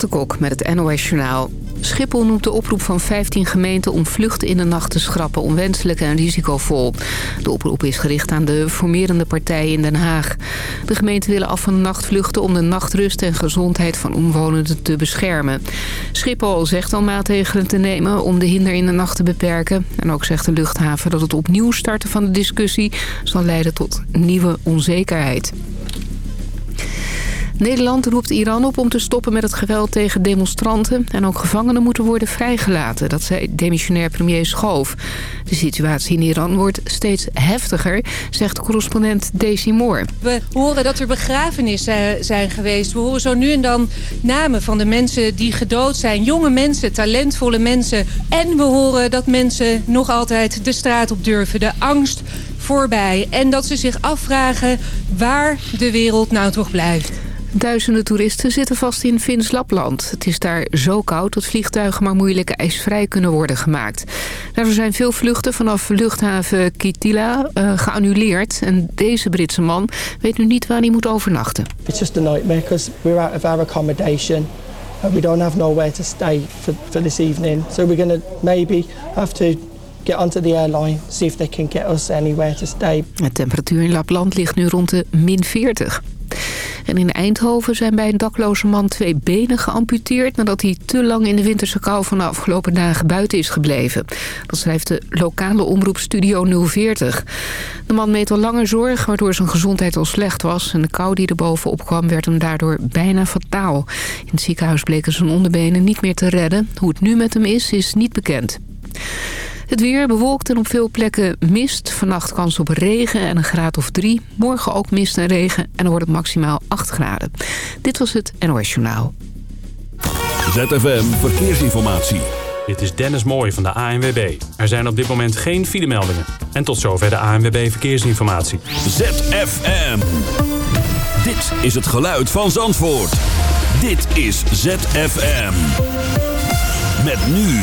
Renate met het NOS Journaal. Schiphol noemt de oproep van 15 gemeenten om vluchten in de nacht te schrappen onwenselijk en risicovol. De oproep is gericht aan de formerende partijen in Den Haag. De gemeenten willen af van nachtvluchten om de nachtrust en gezondheid van omwonenden te beschermen. Schiphol zegt al maatregelen te nemen om de hinder in de nacht te beperken. En ook zegt de luchthaven dat het opnieuw starten van de discussie zal leiden tot nieuwe onzekerheid. Nederland roept Iran op om te stoppen met het geweld tegen demonstranten... en ook gevangenen moeten worden vrijgelaten. Dat zei demissionair premier Schoof. De situatie in Iran wordt steeds heftiger, zegt correspondent Daisy Moore. We horen dat er begrafenissen zijn geweest. We horen zo nu en dan namen van de mensen die gedood zijn. Jonge mensen, talentvolle mensen. En we horen dat mensen nog altijd de straat op durven. De angst voorbij. En dat ze zich afvragen waar de wereld nou toch blijft. Duizenden toeristen zitten vast in Fins Lapland. Het is daar zo koud dat vliegtuigen maar moeilijk ijsvrij kunnen worden gemaakt. Daardoor zijn veel vluchten vanaf luchthaven Kitila uh, geannuleerd. En deze Britse man weet nu niet waar hij moet overnachten. It's just a nightmare because we're out of our accommodation. We don't have nowhere to stay for, for this evening. So we're going to maybe have to get onto the airline, see if they can get us anywhere to stay. De temperatuur in Lapland ligt nu rond de min 40. En in Eindhoven zijn bij een dakloze man twee benen geamputeerd... nadat hij te lang in de winterse kou van de afgelopen dagen buiten is gebleven. Dat schrijft de lokale omroep Studio 040. De man meet al langer zorg, waardoor zijn gezondheid al slecht was... en de kou die er bovenop kwam werd hem daardoor bijna fataal. In het ziekenhuis bleken zijn onderbenen niet meer te redden. Hoe het nu met hem is, is niet bekend. Het weer bewolkt en op veel plekken mist. Vannacht kans op regen en een graad of drie. Morgen ook mist en regen en dan wordt het maximaal 8 graden. Dit was het NOS Journaal. ZFM Verkeersinformatie. Dit is Dennis Mooij van de ANWB. Er zijn op dit moment geen filemeldingen. En tot zover de ANWB Verkeersinformatie. ZFM. Dit is het geluid van Zandvoort. Dit is ZFM. Met nu...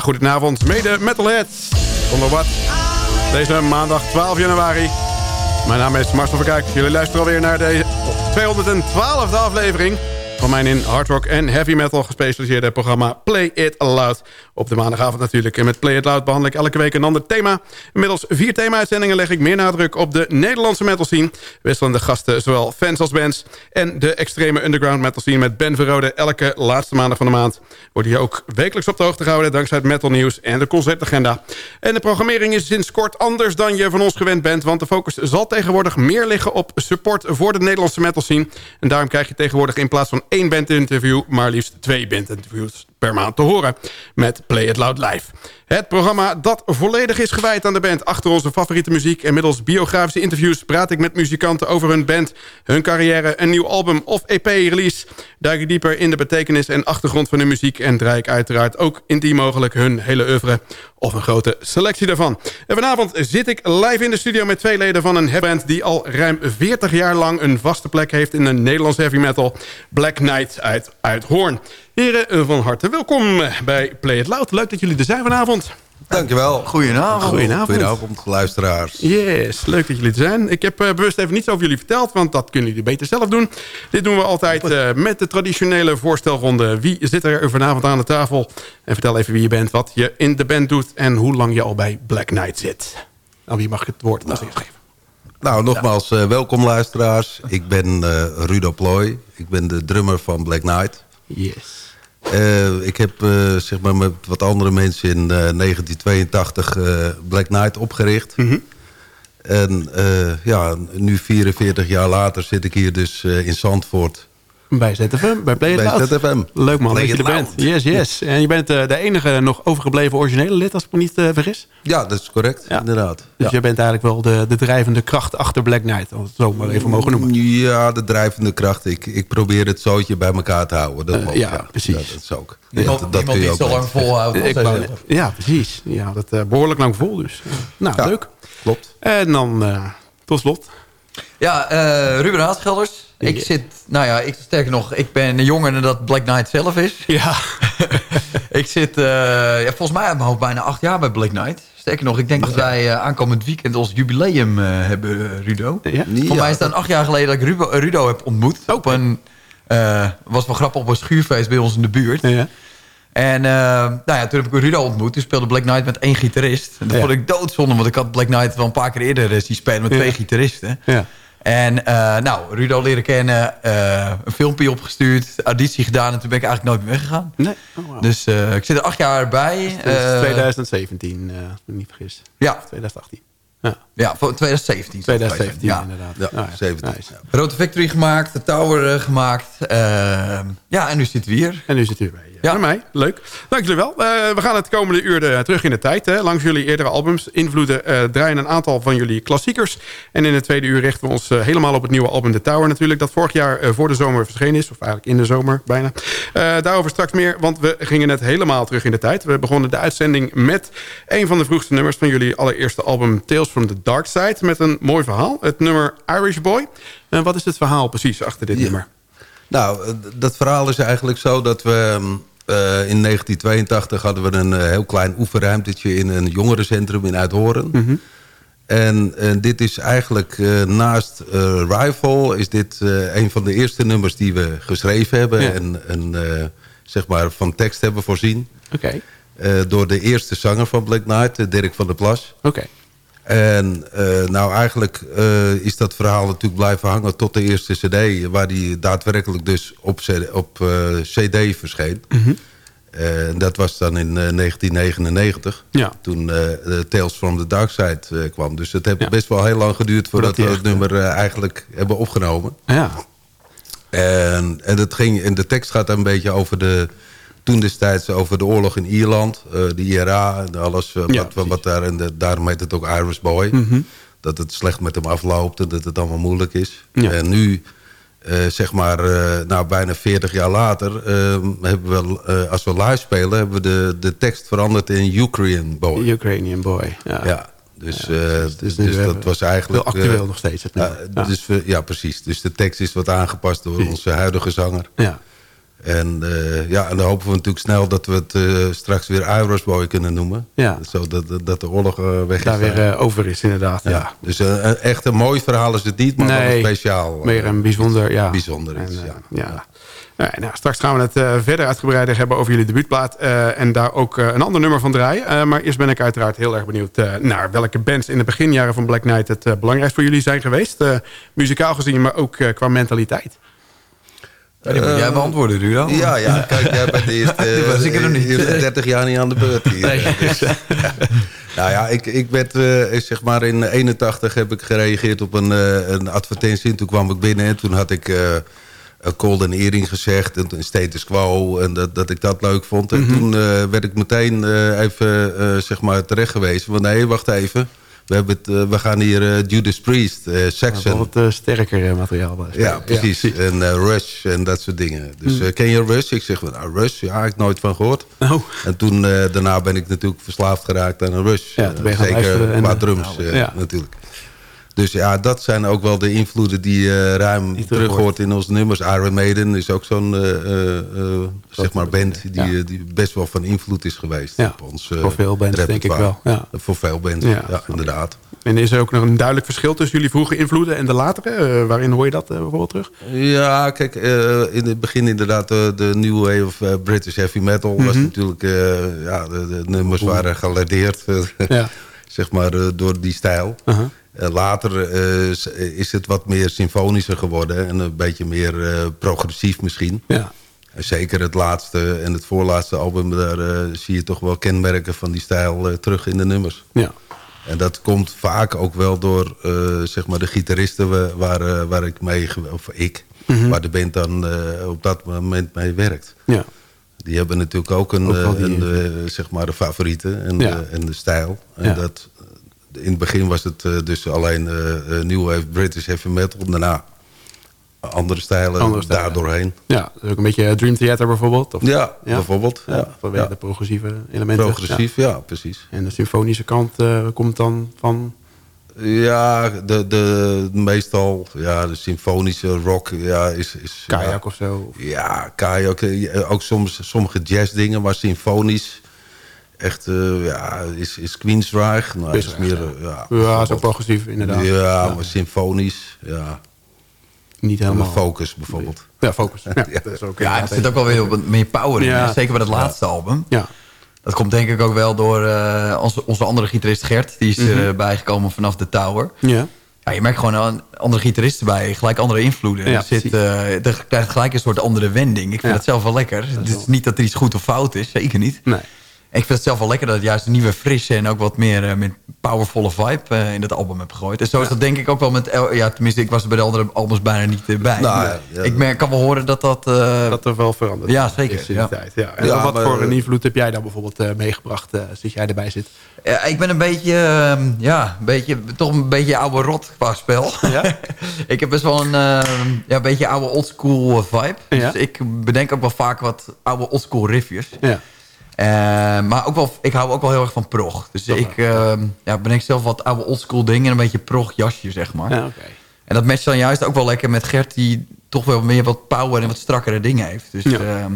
Goedenavond, mede metalheads. Onder wat? Deze maandag 12 januari. Mijn naam is Marcel Verkijk. Jullie luisteren alweer naar de 212e aflevering van mijn in hard rock en heavy metal gespecialiseerde programma Play It Loud. Op de maandagavond natuurlijk. En met Play It Loud behandel ik elke week een ander thema. Inmiddels vier thema-uitzendingen leg ik meer nadruk op de Nederlandse metal scene. Wisselende gasten, zowel fans als bands. En de extreme underground metal scene met Ben Verrode elke laatste maandag van de maand. Wordt hier ook wekelijks op de hoogte gehouden dankzij het metal nieuws en de concertagenda. En de programmering is sinds kort anders dan je van ons gewend bent. Want de focus zal tegenwoordig meer liggen op support voor de Nederlandse metal scene. En daarom krijg je tegenwoordig in plaats van één bandinterview... maar liefst twee bandinterviews per maand te horen met Play It Loud Live. Het programma dat volledig is gewijd aan de band. Achter onze favoriete muziek en middels biografische interviews... praat ik met muzikanten over hun band, hun carrière... een nieuw album of EP-release. Duik ik dieper in de betekenis en achtergrond van hun muziek... en draai ik uiteraard ook indien mogelijk hun hele oeuvre... of een grote selectie daarvan. En vanavond zit ik live in de studio met twee leden van een band... die al ruim 40 jaar lang een vaste plek heeft in de Nederlandse heavy metal... Black Knight uit, uit Hoorn. Heren, van harte welkom bij Play It Loud. Leuk dat jullie er zijn vanavond. Dankjewel. Goedenavond. Goedenavond. Goedenavond, luisteraars. Yes, leuk dat jullie er zijn. Ik heb uh, bewust even niets over jullie verteld, want dat kunnen jullie beter zelf doen. Dit doen we altijd uh, met de traditionele voorstelronde. Wie zit er vanavond aan de tafel? En vertel even wie je bent, wat je in de band doet... en hoe lang je al bij Black Knight zit. Nou, wie mag het woord als eerst geven? Nou, nogmaals, uh, welkom luisteraars. Ik ben Rudo Ploy. Ik ben de drummer van Black Knight. Yes. Uh, ik heb uh, zeg maar met wat andere mensen in uh, 1982 Black Knight opgericht. Mm -hmm. En ja, nu 44 jaar later zit ik hier dus in Zandvoort. Bij ZFM, bij Play It Bij Loud. ZFM. Leuk man, Play dat je er bent. Yes, yes. En je bent de enige nog overgebleven originele lid, als ik me niet vergis. Ja, dat is correct, Ja. inderdaad. Dus ja. je bent eigenlijk wel de, de drijvende kracht achter Black Knight. Als we het zo maar even mogen noemen. Ja, de drijvende kracht. Ik, ik probeer het zootje bij elkaar te houden. Dat Eh, mag, ja, precies. Dat, dat is ook. Niemand, dat, dat je die ook zo lang volhoudt ja, precies. Ja, dat eh, behoorlijk lang vol dus. Nou, Ja. leuk. Klopt. En dan eh, tot slot. Ja, eh, Ruben Haatgelders. Ik zit, nou ja, ik, sterker nog, ik ben jonger dan dat Black Knight zelf is. Ja. ik zit, eh, ja, volgens mij uit mijn hoofd bijna acht jaar bij Black Knight. Sterker nog, ik denk dat wij eh, aankomend weekend ons jubileum eh, hebben, Rudo. ja. Voor mij is het dan acht jaar geleden dat ik Rubo, Rudo heb ontmoet. Op een, eh, was wel grappig, op een schuurfeest bij ons in de buurt. Ja. En nou ja, toen heb ik Rudo ontmoet. Toen speelde Black Knight met één gitarist. En dat Ja. vond ik doodzonde, want ik had Black Knight wel een paar keer eerder zien spelen met Ja. twee gitaristen. Ja. En eh, nou, Rudo leren kennen, eh, een filmpje opgestuurd, auditie gedaan... en toen ben ik eigenlijk nooit meer weggegaan. Nee. Oh, wow. Dus eh, ik zit er acht jaar bij. Eh, 2017, eh, als ik me niet vergis. Ja, 2018. Ja, ja, voor 2017. 2017 Ja. inderdaad. Ja, Nou 17. nice. Ja. Rote Factory gemaakt, de Tower gemaakt. Ja, en nu zitten we hier. En nu zit u bij, Ja. bij mij. Leuk. Dank jullie wel. Eh, we gaan het komende uur eh, terug in de tijd. Hè. Langs jullie eerdere albums, invloeden, eh, draaien een aantal van jullie klassiekers. En in het tweede uur richten we ons helemaal op het nieuwe album The Tower natuurlijk. Dat vorig jaar voor de zomer verschenen is. Of eigenlijk in de zomer bijna. Daarover straks meer, want we gingen net helemaal terug in de tijd. We begonnen de uitzending met een van de vroegste nummers van jullie allereerste album Tales from the Dark Side. Met een mooi verhaal. Het nummer Irish Boy. En wat is het verhaal precies achter dit Ja. nummer? Nou, dat verhaal is eigenlijk zo dat we... mm, eh, in 1982 hadden we een eh, heel klein oefenruimtetje... in een jongerencentrum in Uithoren. Mhm. En, eh, dit is eigenlijk naast Rifle... is dit een van de eerste nummers die we geschreven hebben... Ja. en, en zeg maar van tekst hebben voorzien. Oké. door de eerste zanger van Black Knight, Dirk van der Plas. Oké. En eh, nou eigenlijk eh, is dat verhaal natuurlijk blijven hangen tot de eerste cd... waar die daadwerkelijk dus op, CD, op eh, cd verscheen. Eh, en dat was dan in eh, 1999, Ja. toen Tales from the Dark Side kwam. Dus het heeft Ja. best wel heel lang geduurd voordat we het nummer eigenlijk hebben opgenomen. Ja. En, en, het ging, en de tekst gaat een beetje over de... Toen destijds over de oorlog in Ierland. eh, de IRA en alles. eh, Ja, wat, wat, wat daar, en de, daarom heet het ook Irish Boy. Mhm. Dat het slecht met hem afloopt en dat het allemaal moeilijk is. Ja. En nu, eh, zeg maar, eh, nou, bijna 40 jaar later... hebben we, als we live spelen, hebben we de, de tekst veranderd in Ukraine Boy. Ukrainian Boy. Ja. Ja, dus, Ja. Dus dus, dat was eigenlijk... Heel actueel nog steeds. Het ja. Dus ja, precies. Dus de tekst is wat aangepast door onze huidige zanger. ja. En, eh, ja, en dan hopen we natuurlijk snel dat we het eh, straks weer Iris Boy kunnen noemen. Ja. Zodat dat de oorlog eh, weg is. Daar weer over is, inderdaad. Ja. ja. Dus echt een mooi verhaal is het niet, maar wel Nee, speciaal. Meer een bijzonder, ja. Bijzonder En, eh, ja. ja. Nou, nou, straks gaan we het verder uitgebreider hebben over jullie debuutplaat. en daar ook een ander nummer van draaien. Maar eerst ben ik uiteraard heel erg benieuwd naar welke bands in de beginjaren van Black Knight het belangrijkst voor jullie zijn geweest. Muzikaal gezien, maar ook qua mentaliteit. Ja, die moet jij beantwoorden, Rudo. Ja, ja, kijk, jij bent de eerste, was ik er nog niet. eerste 30 jaar niet aan de beurt hier. Dus, nou ja, ik, ik werd, eh, zeg maar, in 81 heb ik gereageerd op een, eh, een advertentie. En toen kwam ik binnen en toen had ik eh een cold en earring gezegd. En status quo. En dat, dat ik dat leuk vond. En toen eh, werd ik meteen eh, even, eh, zeg maar, terecht gewezen. Want nee, wacht even. We, hebben het, eh, we gaan hier eh, Judas Priest, eh, Saxon. Wat sterker materiaal. was. Ja, precies. en Rush en dat soort dingen. Dus eh, ken je Rush? Ik zeg, nou, Rush? Ja, ik nooit van gehoord. Oh. En toen, daarna ben ik natuurlijk verslaafd geraakt aan een Rush. Ja, Zeker qua drums ja. natuurlijk. Dus ja, dat zijn ook wel de invloeden die je ruim Die terug hoort in onze nummers. Iron Maiden is ook zo'n eh, eh, zeg maar band die, Ja. die best wel van invloed is geweest Ja, op ons voor veel bands denk ik wel, ja. Voor veel bands, Ja. inderdaad. En is er ook nog een duidelijk verschil tussen jullie vroege invloeden en de latere? Waarin hoor je dat bijvoorbeeld terug? Ja, kijk, in het begin inderdaad de, de New Wave of British Heavy Metal... was natuurlijk, eh, ja, de, de nummers waren gelardeerd, Ja. zeg maar, eh, door die stijl. Uh-huh. Eh, later eh, is- het wat meer symfonischer geworden... en een beetje meer progressief misschien. Ja. Zeker het laatste en het voorlaatste album... daar zie je toch wel kenmerken van die stijl terug in de nummers. Ja. En dat komt vaak ook wel door zeg maar de gitaristen wa- waar, waar ik mee, of ik, Mhm. waar de band dan op dat moment mee werkt. Ja. Die hebben natuurlijk ook een, Ook eh, die- een eh, zeg maar de favorieten en, Ja. de, en de stijl. En Ja. dat, in het begin was het eh, dus alleen New Wave British Heavy Metal. Daarna andere stijlen, Andere stijlen. daar doorheen. Ja, dus ook een beetje Dream Theater bijvoorbeeld? Of, Ja, bijvoorbeeld. Ja, Ja. vanwege Ja. de progressieve elementen. Progressief, ja, precies. Ja. En de symfonische kant komt dan van... Ja, de, de, meestal ja, de symfonische rock ja, is... is Kajak ja, of zo? Ja, kajak. eh, Ook soms sommige jazzdingen, maar symfonisch. Echt, eh, ja, is, is Queensrÿche. Nou, is meer, eh, ja, Ja, zo progressief inderdaad. Ja, maar symfonisch, ja. Niet helemaal. Focus bijvoorbeeld. Ja, focus. Ja, dat is ook Ja, er zit ook wel weer op een- meer power in. Ja. Zeker bij het laatste album. Ja. Dat komt denk ik ook wel door eh, onze, onze andere gitarist Gert. Die is Mhm. erbij gekomen vanaf de Tower. Ja. Ja, je merkt gewoon andere gitaristen bij. Gelijk andere invloeden. Ja, er, zit, eh, er krijgt gelijk een soort andere wending. Ik vind Ja. het zelf wel lekker. Het is niet dat er iets goed of fout is. Zeker niet. Nee. Ik vind het zelf wel lekker dat het juist een nieuwe frisse en ook wat meer eh, met powervolle vibe eh, in dat album heb gegooid. En zo is dat denk ik ook wel met, ja tenminste ik was er bij de andere albums bijna niet eh, bij. Nou, ja, ja. ik merk, kan wel horen dat dat... eh, Dat er wel veranderd Ja, is zeker, in die ja. tijd. Ja. En Ja, wat maar- voor een invloed heb jij dan bijvoorbeeld eh, meegebracht eh sinds jij erbij zit? Ja, ik ben een beetje, ehm, ja, een beetje, toch een beetje oude rot qua spel. Ja? ik heb best wel een, ehm, ja, een beetje oude oldschool vibe. Ja. Dus ik bedenk ook wel vaak wat oude oldschool riffjes. Ja. Eh, maar ook wel, ik hou ook wel heel erg van prog. Dus ik ehm, ja, bedenk zelf wat oude oldschool dingen en een beetje prog jasje, zeg maar. Ja, oké. En dat matcht dan juist ook wel lekker met Gert... die toch wel meer wat power en wat strakkere dingen heeft. Dus Ja. ja,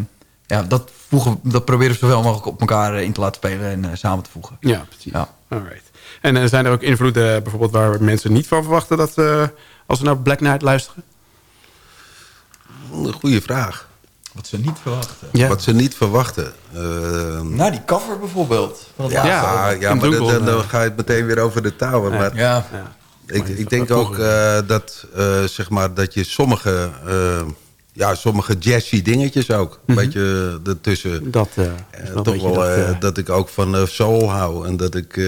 ja dat, voegen, dat proberen we zoveel mogelijk op elkaar eh, in te laten spelen... en eh, samen te voegen. Ja, precies. Ja. Alright. En zijn er ook invloeden bijvoorbeeld waar mensen niet van verwachten... dat eh, als ze naar Black Knight luisteren? Een goede vraag. Wat ze niet verwachten. Ja. Wat ze niet verwachten. Eh, Nou, die cover bijvoorbeeld. Ja, ja, album. maar dan, dan eh, ga je het meteen weer over de tower. Maar Ja. Ja. Ik, ik denk ook eh, dat, eh, zeg maar, dat je sommige, eh, ja, sommige jazzy dingetjes ook... een beetje ertussen... Dat toch wel dat, dat ik ook van soul hou. En dat ik eh,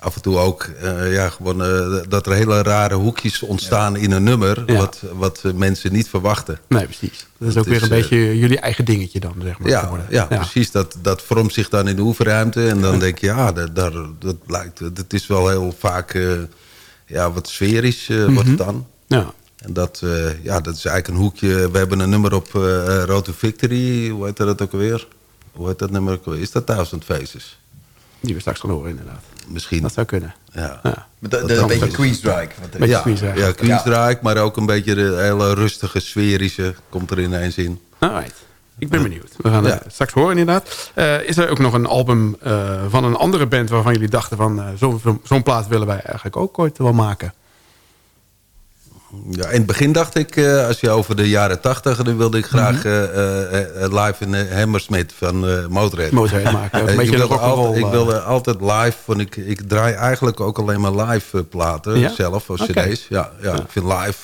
af en toe ook... eh, ja, gewoon, eh, dat er hele rare hoekjes ontstaan in een nummer... Ja. wat, wat mensen niet verwachten. Nee, precies. Dat is ook weer is, een eh, beetje jullie eigen dingetje dan, zeg maar. Ja, ja, precies. Dat, dat vormt zich dan in de oefenruimte. En dan denk je, ja, dat, daar, dat lijkt... Het is wel heel vaak... ja, wat sferisch wordt het dan. Ja. En dat, ja, dat is eigenlijk een hoekje. We hebben een nummer op Road to Victory. Hoe heet dat ook alweer? Hoe heet dat nummer ook alweer? Is dat Thousand Faces? Die we straks gaan horen, inderdaad. Misschien. Dat zou kunnen. Ja. Ja. Dat een beetje. Queensryche. Queensryche. Ja, Queensryche, maar ook een beetje de hele rustige, sferische komt er ineens in. Alright. Ik ben benieuwd. We gaan het straks horen inderdaad. Uh, is er ook nog een album uh, van een andere band... waarvan jullie dachten van uh, zo'n zo plaat willen wij eigenlijk ook ooit wel maken? Ja, in het begin dacht ik, uh, als je over de jaren tachtig... dan wilde ik graag uh, uh, live in Hammersmith van Motorhead. Motorhead maken, een beetje ik, wilde altijd, ik wilde altijd live, want ik, ik draai eigenlijk ook alleen maar live platen ja? zelf, okay. cd's. Ja, ja, ja, ik vind live...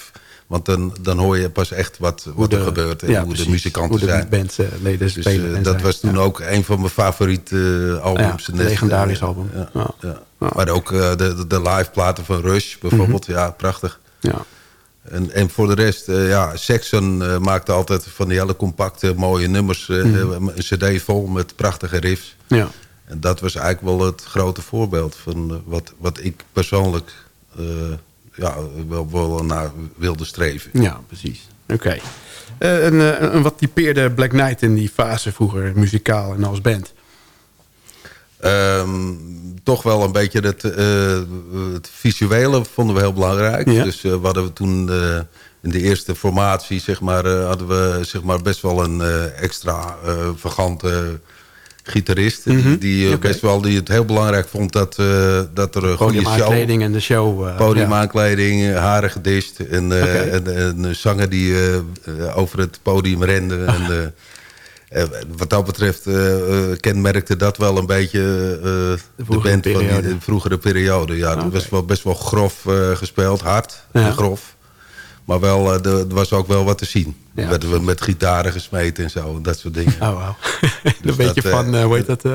Want dan, dan hoor je pas echt wat, wat de, er gebeurt en ja, hoe precies. de muzikanten hoe de zijn. bandleden dus, spelen. dat was toen ook een van mijn favoriete albums. Ja, een legendarisch album. Ja, Maar ook de, de live platen van Rush bijvoorbeeld. Mm -hmm. Ja, prachtig. Ja. En, en voor de rest, uh, ja, Saxon uh, maakte altijd van die hele compacte, mooie nummers. Uh, mm. Een cd vol met prachtige riffs. Ja. En dat was eigenlijk wel het grote voorbeeld van wat, wat ik persoonlijk ja, wel, wel naar wilde streven. Ja, precies. Oké. Okay. en, en wat typeerde Black Knight in die fase vroeger, muzikaal en als band? Um, toch wel een beetje het, uh, het, visuele vonden we heel belangrijk. Ja. Dus uh, we hadden we toen uh, in de eerste formatie zeg maar, hadden we zeg maar, best wel een extra vagante gitarist. Mhm. Die, best wel die het heel belangrijk vond dat, dat er een goede show... En de show. Podiumaankleding, haren gedist. En, Oké. en, zanger die over het podium rende. En, uh, wat dat betreft uh, uh, kenmerkte dat wel een beetje de, de band periode. van die de vroegere periode. Ja, Oké. Het was wel best wel grof gespeeld, hard Ja. en grof. Maar wel, er was ook wel wat te zien. Ja. Werden we met gitaren gesmeten en zo, dat soort dingen. Oh, een Dus beetje dat, van, uh, hoe heet dat?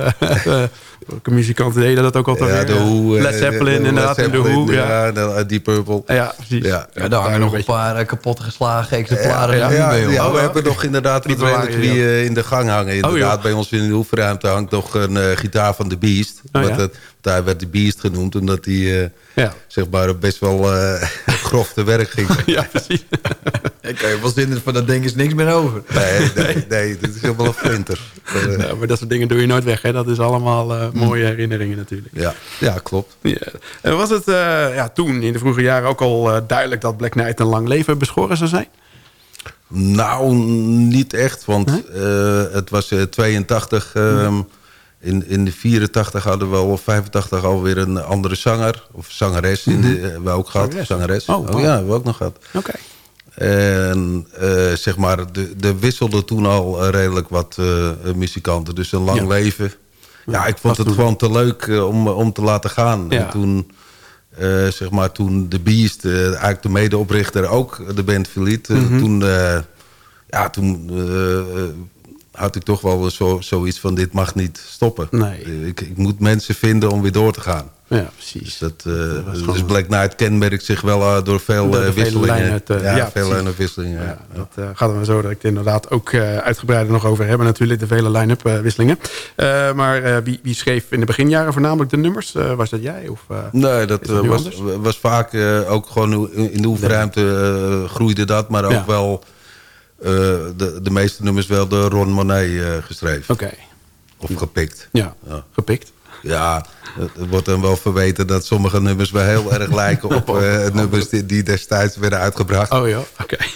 Uh, welke muzikanten deden dat ook altijd ja, weer? de Who, Led Zeppelin, inderdaad. De Who, ja. ja. de, Deep Purple. Ja, precies. Ja, Ja, daar hangen nog een paar uh, kapot geslagen exemplaren ja, ja, mee, hoor. ja, we Oh, hebben nog inderdaad Die die in de gang hangen. Inderdaad, joh. bij ons in de oefenruimte hangt nog een uh, gitaar van de Beast. Oh, Wat ja? het, daar werd de Beast genoemd, omdat die uh, Ja. zeg maar best wel uh, grof te werk ging. ja, precies. Ik kan je wel zin van dat ding is niks meer over. Nee, nee, nee, dit is helemaal een flinter. Ja, maar dat soort dingen doe je nooit weg. Hè? Dat is allemaal uh, mooie herinneringen natuurlijk. ja, ja, klopt. Ja. En was het uh, ja, toen in de vroege jaren ook al uh, duidelijk dat Black Knight een lang leven beschoren zou zijn? Nou, niet echt, want huh? het was 82... Um, in, in de 84 hadden we al, of 85 alweer een andere zanger. Of zangeres, in de, Mhm. hebben we ook gehad. Zangeres. zangeres. Oh, Oh, ja, hebben we ook nog gehad. Oké. En eh, zeg maar, de, de wisselde toen al eh, redelijk wat eh, muzikanten. Dus een lang Ja. leven. Ja, ik vond het gewoon te leuk eh, om, om te laten gaan. Ja. En toen, eh, zeg maar, toen de Beast, eh, eigenlijk de medeoprichter, ook de band verliet. eh, Mhm. Toen, eh, ja, toen eh, had ik toch wel zo, zoiets van, dit mag niet stoppen. Nee. Eh, Ik, ik moet mensen vinden om weer door te gaan. Ja, precies. Dus, dat, dus gewoon- Black Knight kenmerkt zich wel eh, door veel Door wisselingen. ja, ja, veel lijnen wisselingen. Ja, dat uh, gaat er zo dat ik het inderdaad ook uh, uitgebreider nog over hebben. Natuurlijk de vele line-up uh, wisselingen. Uh, maar wie, wie, schreef in de beginjaren voornamelijk de nummers? Uh, was dat jij? Of, nee, dat, dat was, was vaak uh, ook gewoon in de oefenruimte uh, groeide dat. Maar ook ja. wel uh, de, de meeste nummers wel door Ron Monet uh, geschreven. Oké. Okay. Of gepikt. Ja, ja. gepikt. Ja, het wordt dan wel verweten dat sommige nummers wel heel erg lijken op uh, nummers die, die, destijds werden uitgebracht. Oh ja, oké. Okay.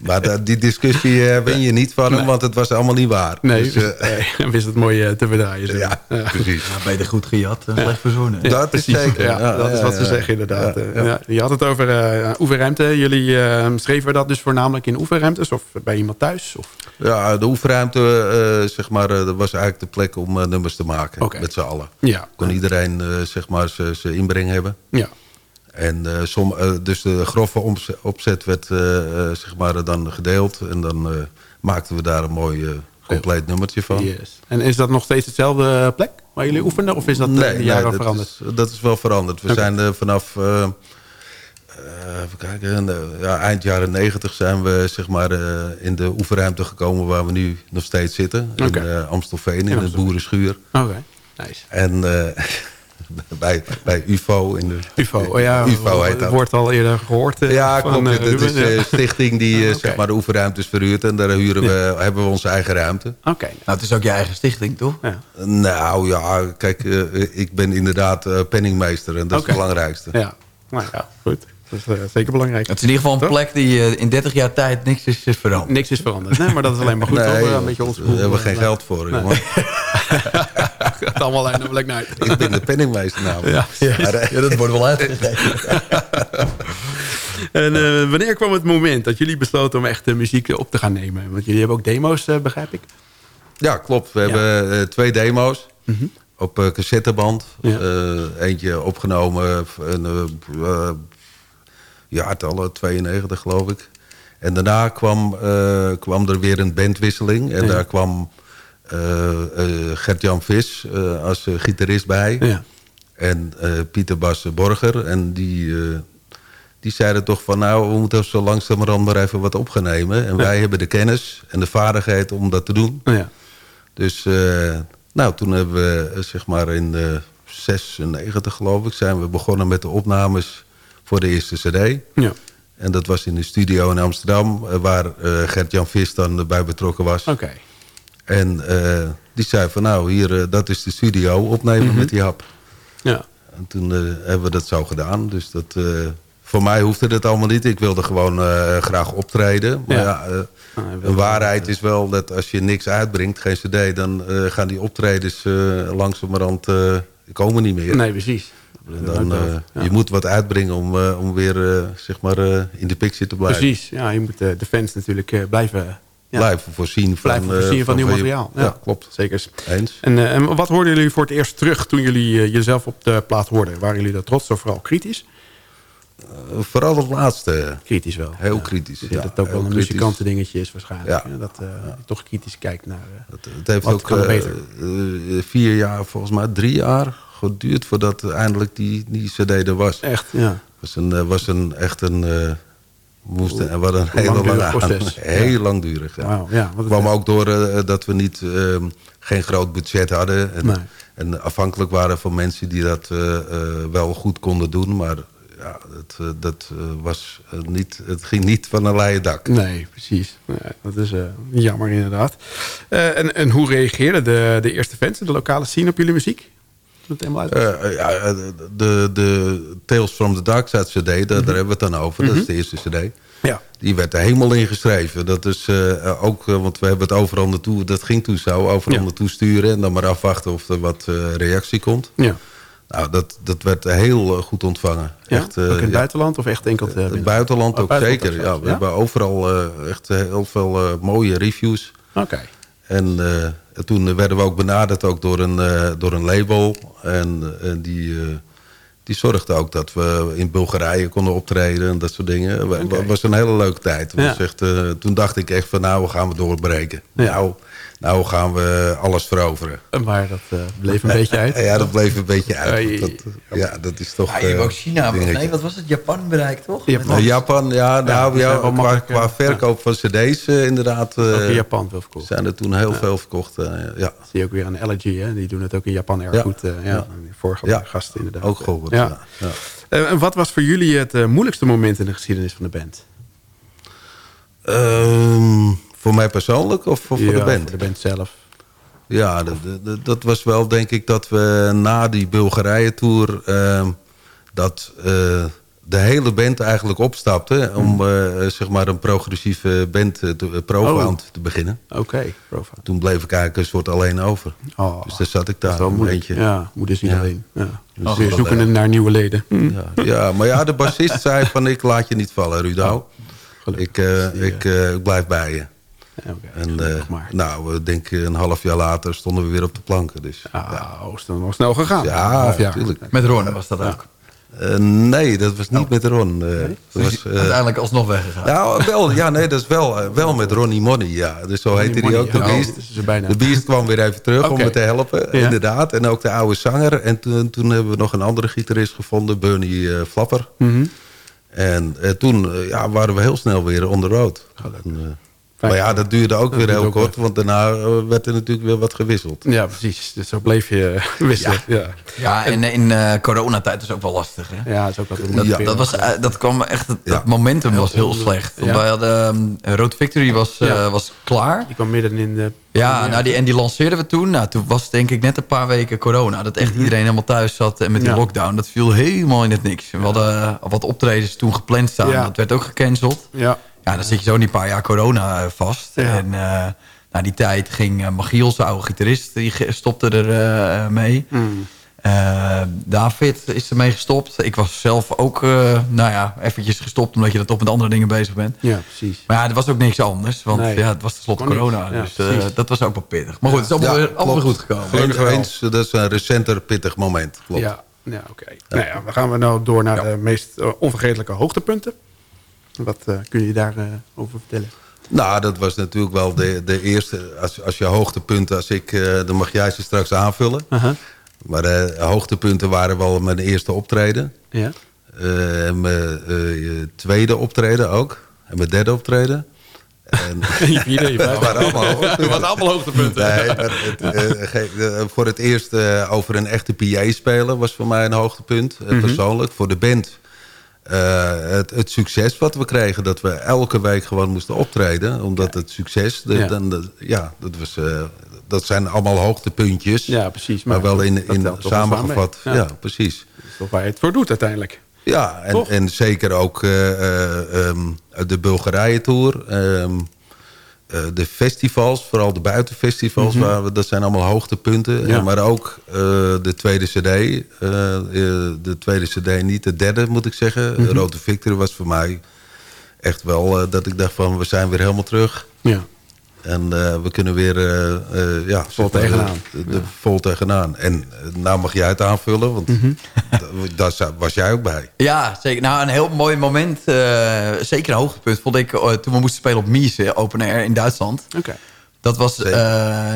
Maar die discussie uh, win je niet van hem, nee. want het was allemaal niet waar. Nee, dus, uh, nee wist het mooi uh, te bedraaien. Zo. Ja, ja, precies. Ja, beter goed gejat en slecht verzonnen. Ja, dat is zeker. Ja, ja, dat is wat ze zeggen inderdaad. Ja, Je had het over uh, oefenruimte. Jullie ehm, schreven dat dus voornamelijk in oefenruimtes of bij iemand thuis? Of? Ja, de oefenruimte uh, zeg maar, dat was eigenlijk de plek om uh, nummers te maken okay. met z'n allen. Ja. Kon iedereen zeg maar zijn inbreng hebben. Ja. En uh, som, uh, dus de grove opzet werd uh, zeg maar dan gedeeld. En dan maakten we daar een mooi compleet nummertje van. Yes. En is dat nog steeds hetzelfde plek waar jullie oefenen? Of is dat nee, de jaren nee, dat veranderd? Is, dat is wel veranderd. We okay. zijn vanaf... even kijken, ja, eind jaren negentig zijn we zeg maar, in de oefenruimte gekomen... waar we nu nog steeds zitten. Okay. In Amstelveen, in, in het boerenschuur. Oké, okay. nice. En... bij, bij UFO. In de, UFO, oh ja, UFO heet dat. wordt al eerder gehoord. Uh, ja, van, klopt. Uh, het is een uh, stichting die okay. zeg maar, de oefenruimtes verhuurt. En daar huren we, ja. hebben we onze eigen ruimte. Oké. Okay. Nou, het is ook je eigen stichting, toch? Ja. Nou ja, kijk, ik ben inderdaad penningmeester. En dat okay. is het belangrijkste. Ja, nou ja, goed. Dat is uh, zeker belangrijk. Het is in ieder geval een plek die uh, in 30 jaar tijd niks is veranderd. Niks is veranderd. Nee, maar dat is alleen maar goed. Nee, toch? een beetje ons daar hebben we geen geld voor. Nee. Het allemaal Black Knight. Ik ben de penningmeester namelijk. Ja, ja, ja dat wordt wel uitgegeven. en uh, wanneer kwam het moment dat jullie besloten om echt muziek op te gaan nemen? Want jullie hebben ook demo's, uh, begrijp ik? Ja, klopt. We ja. hebben uh, twee demo's mm -hmm. op uh, cassetteband. Ja. eentje opgenomen, jaartallen, 92 geloof ik. En daarna kwam, kwam er weer een bandwisseling. En ja. daar kwam Gert-Jan Vis als gitarist bij. Ja. En Pieter Bas Borger. En die die zeiden toch van... nou, we moeten zo langzamerhand maar even wat opgenemen. En ja. wij hebben de kennis en de vaardigheid om dat te doen. Ja. Dus nou, toen hebben we zeg maar in de 96 geloof ik... zijn we begonnen met de opnames voor de eerste cd. Ja. En dat was in de studio in Amsterdam... waar uh, Gert-Jan Vis dan bij betrokken was. Oké. Okay. En uh, die zei van nou, hier, dat is de studio, opnemen mm -hmm. met die hap. Ja. En toen hebben we dat zo gedaan. Dus dat voor mij hoefde dat allemaal niet. Ik wilde gewoon graag optreden. Maar ja, ja ah, een waarheid is wel dat als je niks uitbrengt, geen cd... dan uh, gaan die optredens langzamerhand komen niet meer. Nee, precies. Dan, ja. Je moet wat uitbrengen om, om weer zeg maar, in de picture te blijven. Precies, ja, je moet de fans natuurlijk blijven... Blijven voorzien van, blijven voorzien van, van nieuw materiaal. Ja, ja, klopt. Zeker. Eens. En, en wat hoorden jullie voor het eerst terug toen jullie jezelf op de plaat hoorden? Waren jullie daar trots of vooral kritisch? Uh, vooral het laatste. Kritisch wel. Heel ja. kritisch. Ja, dat het ook wel een muzikanten dingetje is waarschijnlijk. Ja. Dat uh, je toch kritisch kijkt naar uh, het, het heeft ook beter. vier jaar, volgens mij drie jaar geduurd voordat eindelijk die, die cd er was. Echt, ja. was een, was een echt een... moest en wat een hele lange proces. Heel ja. langdurig. Ja. Wow, ja, kwam ook door dat we niet, uh, geen groot budget hadden. En, nee. en afhankelijk waren van mensen die dat wel goed konden doen. Maar ja, dat, dat was niet, het ging niet van een leien dak. Nee, precies. Dat is jammer inderdaad. En, en hoe reageerden de, de eerste fans de lokale scene op jullie muziek? Uh, ja, de, de Tales from the Dark Side CD, daar, mm -hmm. daar hebben we het dan over. Mm -hmm. Dat is de eerste CD. Ja. Die werd er helemaal ingeschreven. Dat is ook, want we hebben het overal naartoe, dat ging toen zo, overal ja. naartoe sturen en dan maar afwachten of er wat reactie komt. Ja. Nou, dat, dat werd heel goed ontvangen. Ja? Echt, ook in het buitenland of echt enkel? Het buitenland ook oh, zeker. Ook ja, we hebben overal echt heel veel mooie reviews. Oké. Okay. En toen werden we ook benaderd ook door, een, door een label. En die, die zorgde ook dat we in Bulgarije konden optreden en dat soort dingen. Het okay. was een hele leuke tijd. Ja. Echt, toen dacht ik echt van nou, we gaan we doorbreken. Ja. Nou, nou gaan we alles veroveren. Maar dat uh, bleef een beetje uit. Ja, dat bleef een beetje uit. Dat, ja, dat is toch... Ja, je hebt ook China, nee, wat was het? Japan bereikt, toch? Japan, Japan ja, nou, ja, ja qua, qua, verkoop van cd's uh, inderdaad... Uh, ook in Japan veel verkocht. Zijn er toen heel veel verkocht, ja. Zie je ook weer aan LG, hè? die doen het ook in Japan erg goed. ja. Vorige gasten inderdaad. Ook gehoord, ja. en wat was voor jullie het moeilijkste moment in de geschiedenis van de band? Um, voor mij persoonlijk of voor, ja, de band? voor de band zelf. Ja, dat, dat, dat, was wel denk ik dat we na die Bulgarije-tour... Uh, dat uh, de hele band eigenlijk opstapte... om uh, zeg maar een progressieve band, te, Profound, oh. te beginnen. Oké, okay. Toen bleef ik eigenlijk een soort alleen over. Oh, dus daar zat ik daar een eentje. Ja, moeders niet ja. alleen. Ja. Dus oh, weer zoeken naar nieuwe leden. Ja, ja, maar ja, de bassist zei van ik laat je niet vallen, Rudau. Oh, ik, ik, ik blijf bij je. Okay, en uh, nou, ik denk een half jaar later stonden we weer op de planken. Dus, ah, ja, oh, is nog snel gegaan. Ja, natuurlijk. Met Ron was dat ook? Uh, nee, dat was niet oh. met Ron. Uh, nee? dat was, uiteindelijk alsnog weggegaan? Nou, wel, ja, nee, dat is wel, wel met Ronnie Money. Ja. Dus zo heette hij ook. De Beast, oh, de Beast kwam weer even terug okay. om me te helpen, ja. inderdaad. En ook de oude zanger. En toen, toen hebben we nog een andere gitarist gevonden, Bernie Flapper. Mm -hmm. En toen ja, waren we heel snel weer on the road. Maar ja, dat duurde ook Dat weer heel ook kort. Want daarna eh, werd er natuurlijk weer wat gewisseld. Ja, precies. Dus zo bleef je wisselen. Ja, Ja, en in eh, coronatijd is ook wel lastig. Hè? ja. dat is ook Dat, Ja. dat, was, eh, dat kwam echt, het, Ja. momentum was heel slecht. Want Ja. Wij hadden, um, Road Victory was, eh, Ja. was klaar. Die kwam midden in de... Ja, nou die, en die lanceerden we toen. Nou, toen was het denk ik net een paar weken corona. Dat echt iedereen helemaal thuis zat en met die Mhm. Ja. lockdown. Dat viel helemaal in het niks. We hadden eh, wat optredens toen gepland staan. Ja. Dat werd ook gecanceld. Ja. Ja, dan zit je zo die paar jaar corona eh, vast. Ja. En eh na die tijd ging uh, Magiel, zijn oude gitarist, die stopte er eh, mee. Mm. Eh, David is ermee gestopt. Ik was zelf ook, eh, nou ja, eventjes gestopt... omdat je dan toch met andere dingen bezig bent. ja, precies. Maar ja, er was ook niks anders. Want Nee. ja, het was tenslotte corona. Ja, dus eh, dat was ook wel pittig. Maar goed, het is allemaal, Ja, weer, allemaal goed gekomen. Gelukkig eens, dat is een recenter pittig moment. Klopt. Ja, ja oké. Nou ja, dan gaan we nou door naar de meest eh, onvergetelijke hoogtepunten. Wat eh, kun je daarover over vertellen? Nou, dat was natuurlijk wel de, de eerste. Als, als je hoogtepunten, als ik, eh, dan mag jij ze straks aanvullen. Maar hoogtepunten waren wel mijn eerste optreden. Ja. Eh, en mijn eh, tweede optreden ook. En mijn derde optreden. En, Je vierde, je waren allemaal hoogtepunten. waren allemaal hoogtepunten. Nee, maar het, eh, eh, voor het eerst eh, over een echte PA spelen was voor mij een hoogtepunt. eh, Persoonlijk. Voor de band. Eh, het, het succes wat we kregen. Dat we elke week gewoon moesten optreden. Omdat het succes... De, Ja. Dan, de- ja, dat, was, eh, dat zijn allemaal hoogtepuntjes. Ja, precies. Maar, wel in, in samengevat. Ja. Ja. precies. Dat is toch waar je het voor doet uiteindelijk. Ja, en, Toch? en zeker ook eh, eh, ehm, de Bulgarije-tour. ehm, eh, de festivals, vooral de buitenfestivals, waar we, dat zijn allemaal hoogtepunten. Mhm. Ja. Maar ook eh, de tweede cd. eh, de tweede cd, niet de derde moet ik zeggen. Mhm. Rode Victor was voor mij echt wel dat ik dacht van we zijn weer helemaal terug. Ja. En eh, we kunnen weer eh, eh, ja, Vol tegenaan. De, de- Vol tegenaan. En nou mag jij het aanvullen, want Mhm. da- daar was jij ook bij. Ja, zeker. Nou, een heel mooi moment. eh, zeker een hoogtepunt vond ik toen we moesten spelen op Mies, Open Air in Duitsland. Oké. Dat was eh,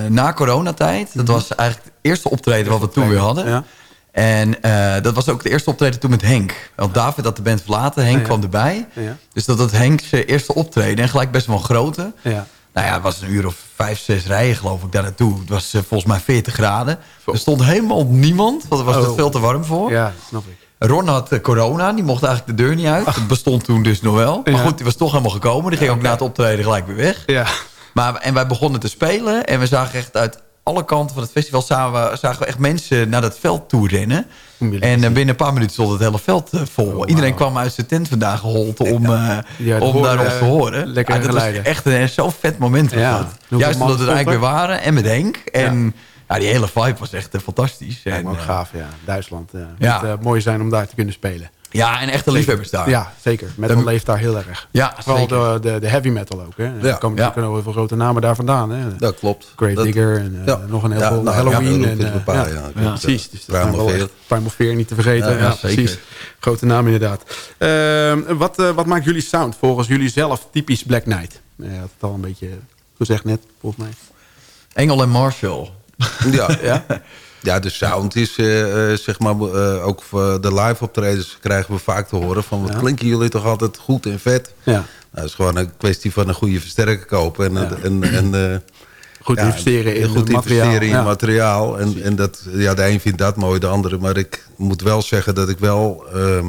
na coronatijd. Dat was eigenlijk het eerste optreden wat we toen weer hadden. Ja. En eh, dat was ook de eerste optreden toen met Henk. Want David had de band verlaten, Henk ja. kwam erbij. Ja. Dus dat was Henk's eerste optreden. En gelijk best wel een grote. Ja. Nou ja, het was een uur of vijf, zes rijden geloof ik daar naartoe. Het was eh, volgens mij 40 graden. Er stond helemaal niemand, want er was Oh. het veel te warm voor. ja, snap ik. Ron had eh, corona, die mocht eigenlijk de deur niet uit. Dat bestond toen dus nog wel. Maar Ja. goed, die was toch helemaal gekomen. Die ging ook na het optreden gelijk weer weg. Ja. Maar, en wij begonnen te spelen. En we zagen echt uit alle kanten van het festival... zagen we, zagen we echt mensen naar dat veld toe rennen. En eh, binnen een paar minuten stond het hele veld eh, vol. Oh, Iedereen kwam uit zijn tent vandaag gehold om, eh, Ja, te om horen, naar ons te eh, horen. lekker Ja, dat was echt een zo'n vet moment. Ja. Juist omdat we er eigenlijk er? weer waren. En met Henk. En ja, die hele vibe was echt eh, fantastisch. En, ook eh, gaaf, ja. Duitsland. eh Ja. moet eh, mooi zijn om daar te kunnen spelen. ja, en echte liefhebbers daar. Ja, zeker. Metal Dan- leeft daar heel erg. Ja, Vooral de, de, de heavy metal ook. Hè. Er Ja. komen Ja. natuurlijk heel veel grote namen daar vandaan. Hè. Dat klopt. Grave Dat- Digger en Ja. nog een veel nou, Halloween. ja, en, dat paar, ja. ja. Ja, Ja, precies. Dus dat Primal Fear. niet te vergeten. Ja, precies. Grote naam inderdaad. Ehm, wat, wat maakt jullie sound volgens jullie zelf typisch Black Knight? Je had het al een beetje gezegd net, volgens mij. Engel en Marshall. Ja. ja? Ja, de sound is, eh, eh, zeg maar, eh, ook voor de live optredens krijgen we vaak te horen van... wat Ja. klinken jullie toch altijd goed en vet? Ja. Nou, dat is gewoon een kwestie van een goede versterker kopen. En, Ja. en, en, Goed investeren in goed het materiaal. investeren in Ja. materiaal. En, en dat, ja, de een vindt dat mooi, de andere. Maar ik moet wel zeggen dat ik wel ehm,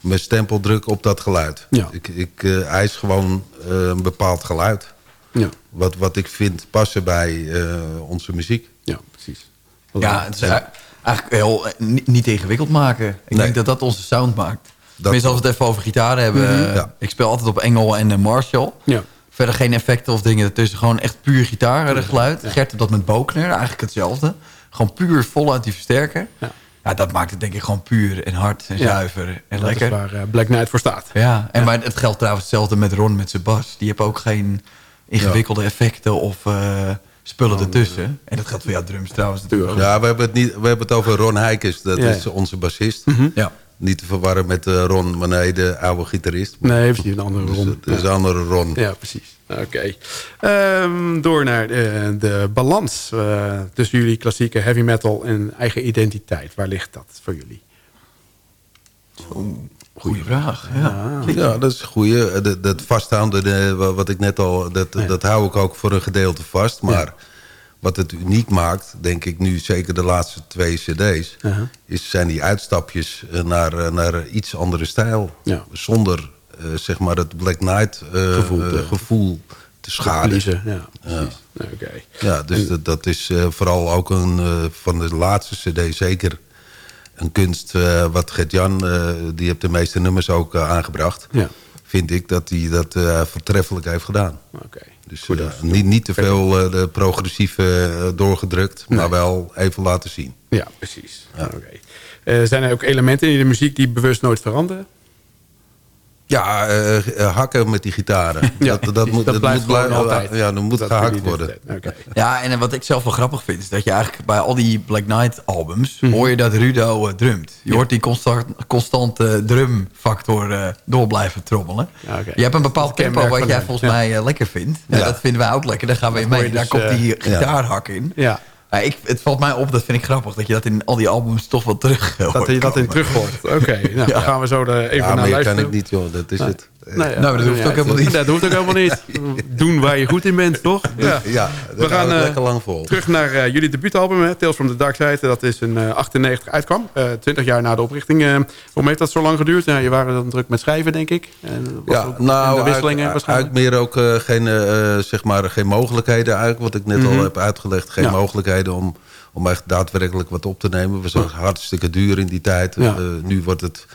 mijn stempel druk op dat geluid. Ja. Ik, ik eh, eis gewoon een bepaald geluid. Ja. Wat, wat ik vind passen bij eh, onze muziek. ja, precies. Ja, het is eigenlijk eigenlijk heel eh, niet, niet ingewikkeld maken. Ik Nee. denk dat dat onze sound maakt. Tenminste, als we het even over gitaar hebben. eh, Ja. Ik speel altijd op Engel en eh, Marshall. Ja. Verder geen effecten of dingen ertussen. Gewoon echt puur gitaargeluid. Gert heeft dat met Bokner, eigenlijk hetzelfde. Gewoon puur voluit die versterker. Ja. Ja. dat maakt het denk ik gewoon puur en hard en Ja. zuiver en Dat lekker. is waar eh, Black Knight voor staat. Ja, en Maar het geldt trouwens hetzelfde met Ron met zijn bas. Die heeft ook geen ingewikkelde effecten of eh, spullen ertussen. En dat geldt voor jouw drums trouwens natuurlijk. Ja, we hebben het, niet, we hebben het over Ron Heikens. Dat Ja, is onze bassist. Ja. Niet te verwarren met eh, Ron Mané, de oude gitarist. Nee, precies een andere Dus ron. het is een andere Ron. Ja, precies. Oké. Ehm, door naar de, de balans eh, tussen jullie klassieke heavy metal en eigen identiteit. Waar ligt dat voor jullie? Goeie vraag, ja. Ja, dat is een goeie. Dat, dat vasthouden, eh, wa- wat ik net al... Dat, dat hou ik ook voor een gedeelte vast. Maar wat het uniek maakt, denk ik nu zeker de laatste twee cd's... Is, zijn die uitstapjes eh, naar, eh, naar iets andere stijl. Ja. Zonder eh, zeg maar het Black Knight eh, Gevoel eh, te- gevoel te schaden. Ja, Oké. Ja, dus dat, dat is eh, vooral ook een, eh, van de laatste cd zeker een kunst... eh, wat Gert-Jan, eh, die heeft de meeste nummers ook eh, aangebracht... Ja. vind ik dat hij dat voortreffelijk heeft gedaan. Oké. Dus Goed, niet, niet te veel de progressieve eh, doorgedrukt... maar wel even laten zien. Ja, precies. Oké. Eh, zijn er ook elementen in de muziek die bewust nooit veranderen? Ja, eh, eh, hakken met die gitaren. Ja, dat, dat, moet, dat blijft moet blijven- altijd. Ja, dan moet Dat gehakt worden. Ja, en wat ik zelf wel grappig vind... is dat je eigenlijk bij al die Black Knight albums... Mhm. hoor je dat Rudo eh, drumt. Je hoort die constant, constante drumfactor eh, door blijven trommelen. Ja. Je hebt een bepaald Dat tempo wat jij volgens Ja. mij eh, lekker vindt. Ja, Ja. Dat vinden wij ook lekker. Daar gaan we in mee. Daar dus, komt eh, die gitaarhak in. Ja, Ja, ik, het valt mij op, dat vind ik grappig... dat je dat in al die albums toch wel terug dat je dat in terug hoort. Oké, nou, dan gaan we zo even Ja, naar luisteren. kan ik niet, joh. Dat is Nee. het. Nee, Nou, dat hoeft ook helemaal niet. Dat hoeft ook helemaal niet. Doen waar je goed in bent, toch? Ja. Ja, We gaan eh, lekker lang vol. terug naar eh, jullie debuutalbum, hè, Tales from the Dark Side. Dat is in eh 98 uitkwam, eh 20 jaar na de oprichting. Waarom heeft dat zo lang geduurd? Ja, je waren dan druk met schrijven, denk ik. En Ja, ook- nou, de wisselingen eigenlijk meer ook geen, zeg maar, geen mogelijkheden. Eigenlijk wat ik net Mhm. al heb uitgelegd. Geen Ja. mogelijkheden om, om echt daadwerkelijk wat op te nemen. We zijn hartstikke duur in die tijd. Ja. Nu wordt het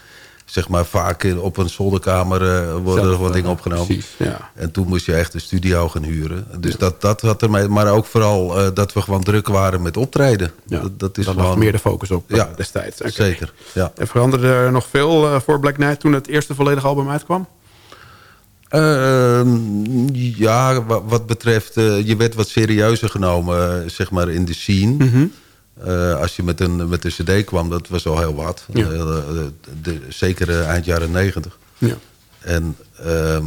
zeg maar, vaak in, op een zolderkamer eh, worden er wat dingen eh, opgenomen. Precies, ja. En toen moest je echt een studio gaan huren. Dus dat, dat had ermee. Maar ook vooral eh, dat we gewoon druk waren met optreden. Ja, Dat, dat is Daar gewoon... lag meer de focus op eh, Ja, destijds. Oké. Zeker, ja. En veranderde er nog veel eh, voor Black Knight toen het eerste volledige album uitkwam? Eh, ja, wa- wat betreft, eh, je werd wat serieuzer genomen, eh, zeg maar, in de scene. Mhm. Eh, als je met een, met een cd kwam, dat was al heel wat. Ja. Eh, de, de- zeker eh, eind jaren negentig. Ja. En, ehm,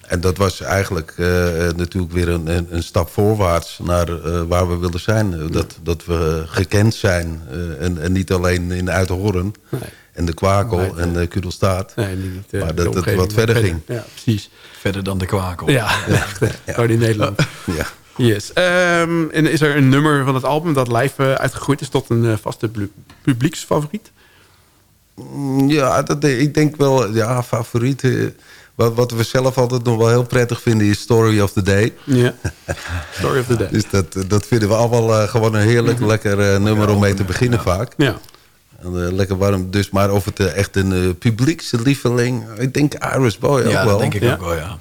en dat was eigenlijk natuurlijk weer een, een, een stap voorwaarts naar eh, waar we wilden zijn. Dat, dat we gekend zijn eh, en, en niet alleen in Uithoorn Nee. en de Kwakel Nee, en de Kudelstaart. Nee, niet, Maar dat het wat verder ging. Ja, precies. Verder dan de kwakel. Ja, echt. in Nederland. Ja. Yes. Ehm, en is er een nummer van het album dat live eh, uitgegroeid is tot een eh, vaste publieksfavoriet? Mm, Ja, dat, ik denk wel, ja, favoriet. eh, Wat, wat we zelf altijd nog wel heel prettig vinden is Story of the Day. Ja. Story of the Day. Dus dat, dat vinden we allemaal gewoon een heerlijk lekker eh, nummer om mee te beginnen vaak. Ja. En, lekker warm. Dus, maar of het echt een eh, publiekse lieveling... Ik denk Iris Boy ook Ja, wel. dat denk ik Ja. ook wel, ja.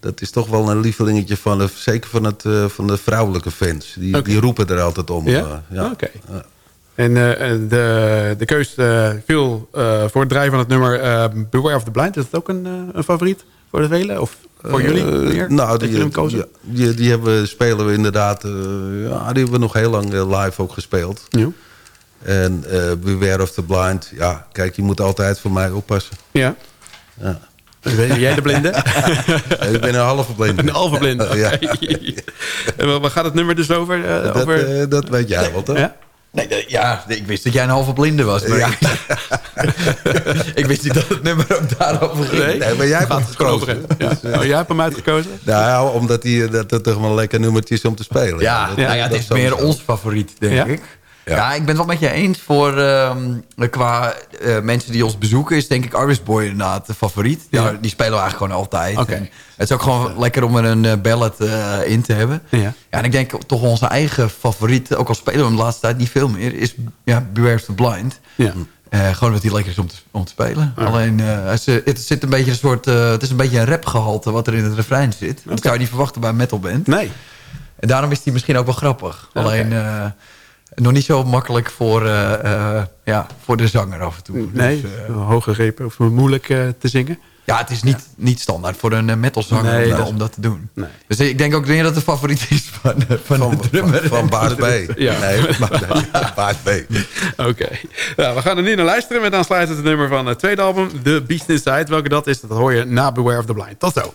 Dat is toch wel een lievelingetje van, de, zeker van, het, eh, van de vrouwelijke fans. Die, die roepen er altijd om. Ja? eh, ja. Oké. Ja. En eh, de, de keus eh, viel eh, voor het draaien van het nummer eh, Beware of the Blind. Is dat ook een, eh, een favoriet voor de velen? Of voor jullie Eh, meer? Nou, die, hem kozen? die, die hebben, spelen we inderdaad... eh, ja, die hebben we nog heel lang eh, live ook gespeeld. Ja. En eh Beware of the Blind... Ja, kijk, je moet altijd voor mij oppassen. ja. Ja. Ben jij de blinde? ik ben een halve blind. Een halve blinde. Ja. en waar gaat het nummer dus over? eh, Dat, over... eh, dat weet jij wel, toch? ja? Nee, eh, ja, ik wist dat jij een halve blinde was. Maar Ja. ik, ik wist niet dat het nummer ook daarover ging. Nee? Nee, maar jij hebt hem gekozen. Ja. Oh, jij hebt hem uitgekozen? Nou, omdat die, dat het toch wel een lekker nummertje is om te spelen. Ja, Dat- nou ja, het dat is meer ons favoriet, denk Ja? ik. Ja. Ja. ik ben het wel met je eens. Voor ehm, qua eh, mensen die ons bezoeken... is denk ik Iris Boy inderdaad de favoriet. Ja. Ja. Die spelen we eigenlijk gewoon altijd. Het is ook gewoon lekker om er een eh, ballad eh, in te hebben. Ja. Ja, en ik denk toch onze eigen favoriet... ook al spelen we hem de laatste tijd niet veel meer... is ja, Beware of the Blind. Ja. Gewoon omdat hij lekker is om te, om te spelen. Alleen, het, zit een beetje een soort, het is een beetje een rapgehalte wat er in het refrein zit. Dat zou je niet verwachten bij een metalband. Nee. En daarom is hij misschien ook wel grappig. Alleen nog niet zo makkelijk voor, eh, eh, ja, voor de zanger af en toe. Nee, Dus, eh, hoge of moeilijk eh, te zingen. ja, het is niet, niet standaard voor een metalzanger Nee, om, dat- dat, om dat te doen. Nee. Dus ik denk ook niet dat het de favoriet is van, van, Van, de drummer. van, van Baas B. Ja. Nee, Baas B. Oké. Nou, we gaan er nu naar luisteren met aansluitend het nummer van het tweede album, The Beast Inside. Welke dat is, dat hoor je na Beware of the Blind. Tot zo.